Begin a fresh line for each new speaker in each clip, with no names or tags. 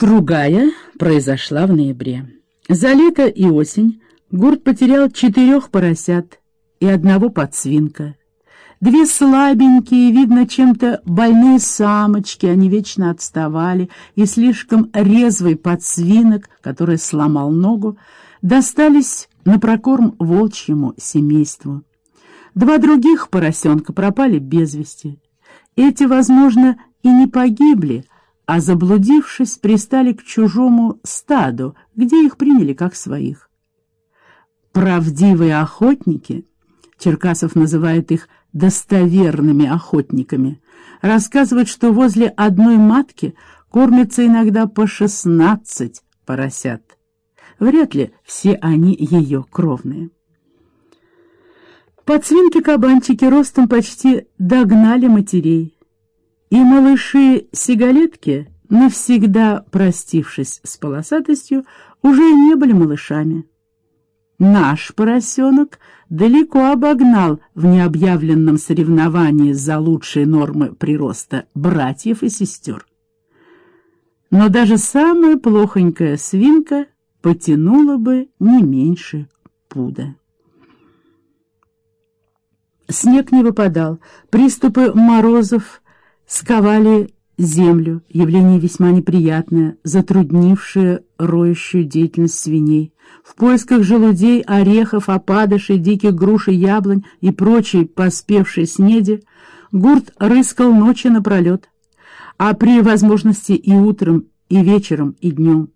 Другая произошла в ноябре. За лето и осень Гурт потерял четырех поросят и одного подсвинка. Две слабенькие, видно, чем-то больные самочки, они вечно отставали, и слишком резвый подсвинок, который сломал ногу, достались на прокорм волчьему семейству. Два других поросенка пропали без вести. Эти, возможно, и не погибли, а, заблудившись, пристали к чужому стаду, где их приняли как своих. Правдивые охотники, Черкасов называет их достоверными охотниками, рассказывают, что возле одной матки кормятся иногда по шестнадцать поросят. Вряд ли все они ее кровные. Подсвинки-кабанчики ростом почти догнали матерей. И малыши-сигалетки, навсегда простившись с полосатостью, уже не были малышами. Наш поросенок далеко обогнал в необъявленном соревновании за лучшие нормы прироста братьев и сестер. Но даже самая плохонькая свинка потянула бы не меньше пуда. Снег не выпадал, приступы морозов сковали землю, явление весьма неприятное, затруднившее роющую деятельность свиней. В поисках желудей, орехов, опадышей, диких груш и яблонь и прочей поспевшей снеди Гурт рыскал ночи напролет, а при возможности и утром, и вечером, и днем.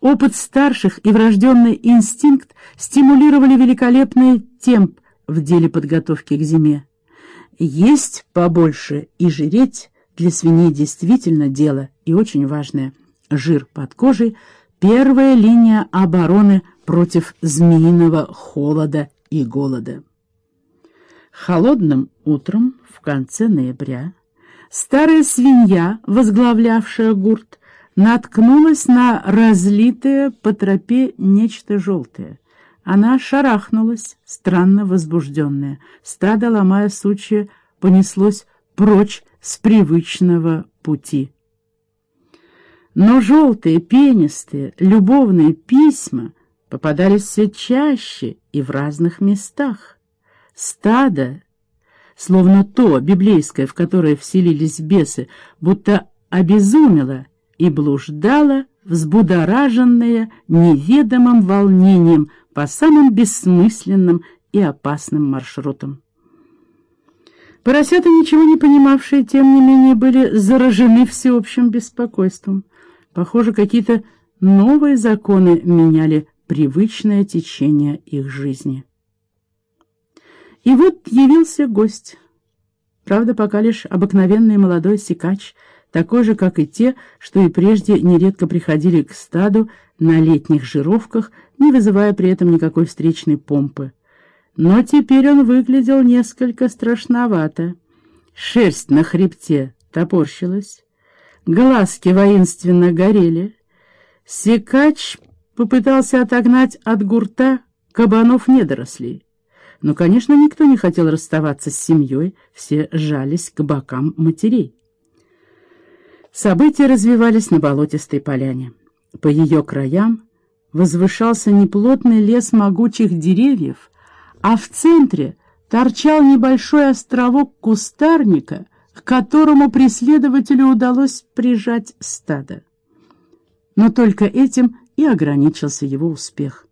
Опыт старших и врожденный инстинкт стимулировали великолепный темп в деле подготовки к зиме. Есть побольше и жиреть для свиней действительно дело и очень важное. Жир под кожей — первая линия обороны против змеиного холода и голода. Холодным утром в конце ноября старая свинья, возглавлявшая гурт, наткнулась на разлитое по тропе нечто желтое. Она шарахнулась, странно возбужденная. Стадо, ломая сучья, понеслось прочь с привычного пути. Но желтые, пенистые, любовные письма попадались все чаще и в разных местах. Стадо, словно то библейское, в которое вселились бесы, будто обезумело и блуждало, взбудораженное неведомым волнением по самым бессмысленным и опасным маршрутам. Поросята, ничего не понимавшие, тем не менее, были заражены всеобщим беспокойством. Похоже, какие-то новые законы меняли привычное течение их жизни. И вот явился гость. Правда, пока лишь обыкновенный молодой сикач, такой же, как и те, что и прежде нередко приходили к стаду на летних жировках, не вызывая при этом никакой встречной помпы. Но теперь он выглядел несколько страшновато. Шерсть на хребте топорщилась, глазки воинственно горели. Секач попытался отогнать от гурта кабанов-недорослей. Но, конечно, никто не хотел расставаться с семьей, все жались к бокам матерей. События развивались на болотистой поляне. По ее краям возвышался неплотный лес могучих деревьев, а в центре торчал небольшой островок кустарника, к которому преследователю удалось прижать стадо. Но только этим и ограничился его успех.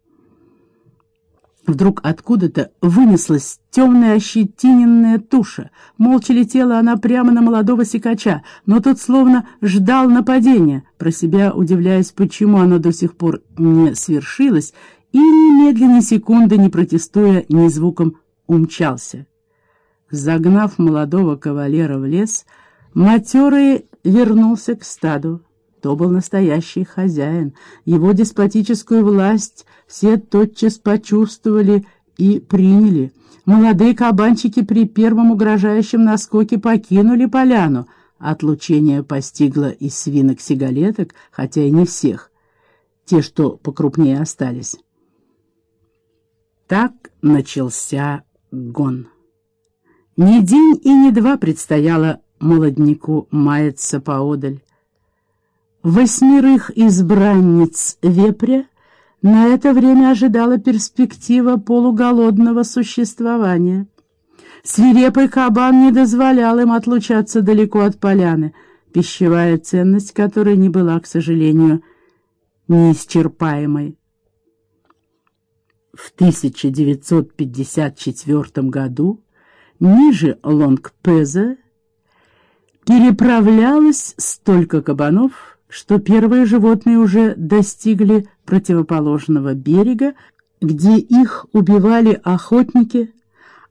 Вдруг откуда-то вынеслась темная ощетиненная туша. Молча летела она прямо на молодого сикача, но тот словно ждал нападения, про себя удивляясь, почему оно до сих пор не свершилось, и немедленно секунды, не протестуя ни звуком, умчался. Загнав молодого кавалера в лес, матерый вернулся к стаду. То был настоящий хозяин. Его деспотическую власть все тотчас почувствовали и приняли. Молодые кабанчики при первом угрожающем наскоке покинули поляну. Отлучение постигло и свинок-сигалеток, хотя и не всех. Те, что покрупнее остались. Так начался гон. Ни день и ни два предстояло молодняку маяться поодаль. Восьмерых избранниц вепря на это время ожидала перспектива полуголодного существования. Свирепый кабан не дозволял им отлучаться далеко от поляны, пищевая ценность которой не была, к сожалению, неисчерпаемой. В 1954 году ниже Лонгпеза переправлялось столько кабанов, что первые животные уже достигли противоположного берега, где их убивали охотники,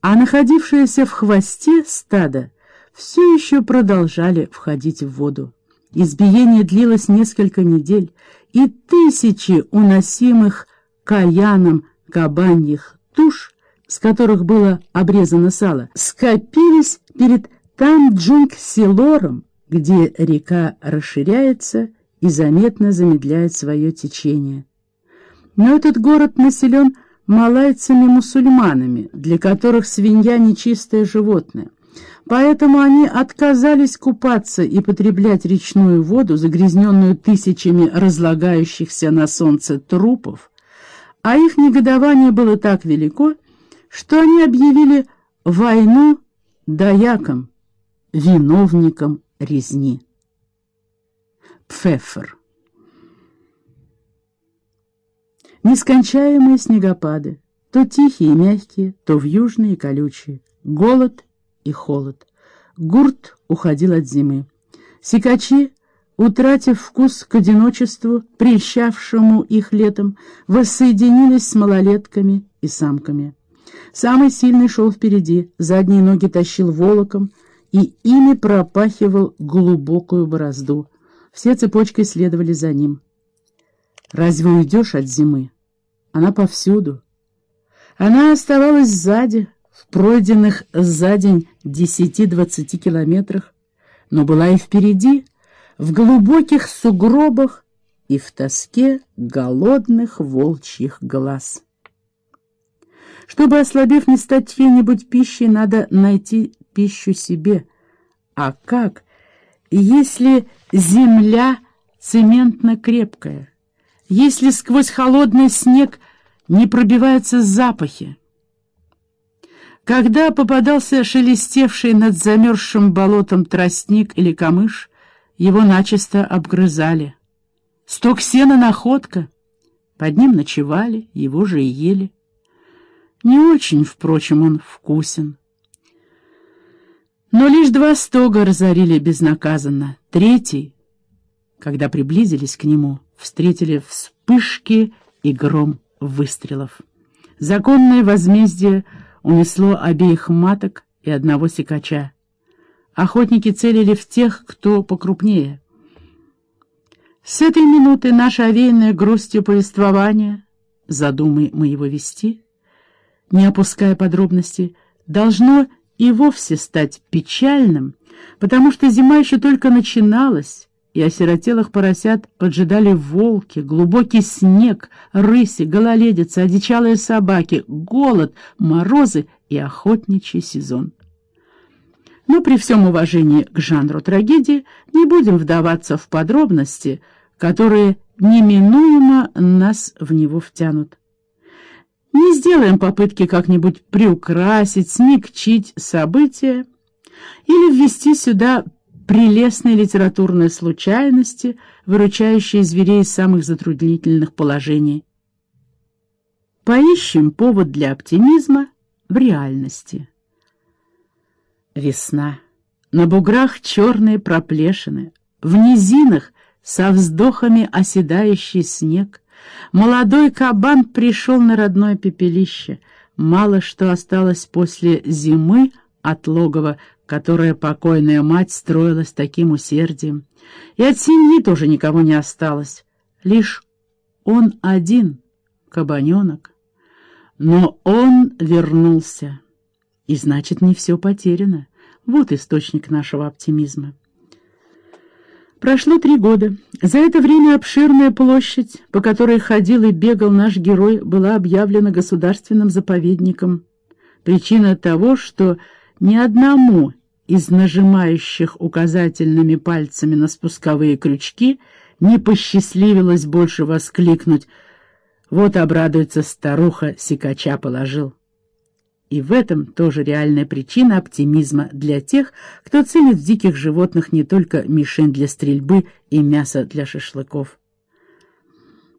а находившиеся в хвосте стада все еще продолжали входить в воду. Избиение длилось несколько недель, и тысячи уносимых каяном кабаньих туш, с которых было обрезано сало, скопились перед Танджунг-Силором, где река расширяется и заметно замедляет свое течение. Но этот город населен малайцами-мусульманами, для которых свинья — нечистое животное. Поэтому они отказались купаться и потреблять речную воду, загрязненную тысячами разлагающихся на солнце трупов, а их негодование было так велико, что они объявили войну даякам, виновникам резни. Пфеффер Нескончаемые снегопады, то тихие и мягкие, то вьюжные и колючие, голод и холод. Гурт уходил от зимы. Сикачи, утратив вкус к одиночеству, прельщавшему их летом, воссоединились с малолетками и самками. Самый сильный шел впереди, задние ноги тащил волоком и ими пропахивал глубокую борозду. Все цепочкой следовали за ним. Разве уйдешь от зимы? Она повсюду. Она оставалась сзади, в пройденных за день десяти-двадцати километрах, но была и впереди, в глубоких сугробах и в тоске голодных волчьих глаз. Чтобы, ослабев, не стать чьей-нибудь пищей, надо найти пищу себе. А как, если земля цементно-крепкая, если сквозь холодный снег не пробиваются запахи? Когда попадался шелестевший над замерзшим болотом тростник или камыш, его начисто обгрызали. Сток сена — находка. Под ним ночевали, его же и ели. Не очень, впрочем, он вкусен. Но лишь два стога разорили безнаказанно. Третий, когда приблизились к нему, встретили вспышки и гром выстрелов. Законное возмездие унесло обеих маток и одного секача. Охотники целили в тех, кто покрупнее. С этой минуты наше овеянное грустью повествование, задумай мы его вести, не опуская подробностей, должно и вовсе стать печальным, потому что зима еще только начиналась, и осиротелых поросят поджидали волки, глубокий снег, рыси, гололедицы, одичалые собаки, голод, морозы и охотничий сезон. Но при всем уважении к жанру трагедии не будем вдаваться в подробности, которые неминуемо нас в него втянут. Не сделаем попытки как-нибудь приукрасить, смягчить события или ввести сюда прелестные литературные случайности, выручающие зверей из самых затруднительных положений. Поищем повод для оптимизма в реальности. Весна. На буграх черные проплешины, в низинах со вздохами оседающий снег — Молодой кабан пришел на родное пепелище. Мало что осталось после зимы от логова, которое покойная мать строила с таким усердием. И от семьи тоже никого не осталось. Лишь он один, кабаненок. Но он вернулся. И значит, не все потеряно. Вот источник нашего оптимизма. Прошло три года. За это время обширная площадь, по которой ходил и бегал наш герой, была объявлена государственным заповедником. Причина того, что ни одному из нажимающих указательными пальцами на спусковые крючки не посчастливилось больше воскликнуть. Вот обрадуется старуха, сикача положил. И в этом тоже реальная причина оптимизма для тех, кто ценит в диких животных не только мишень для стрельбы и мясо для шашлыков.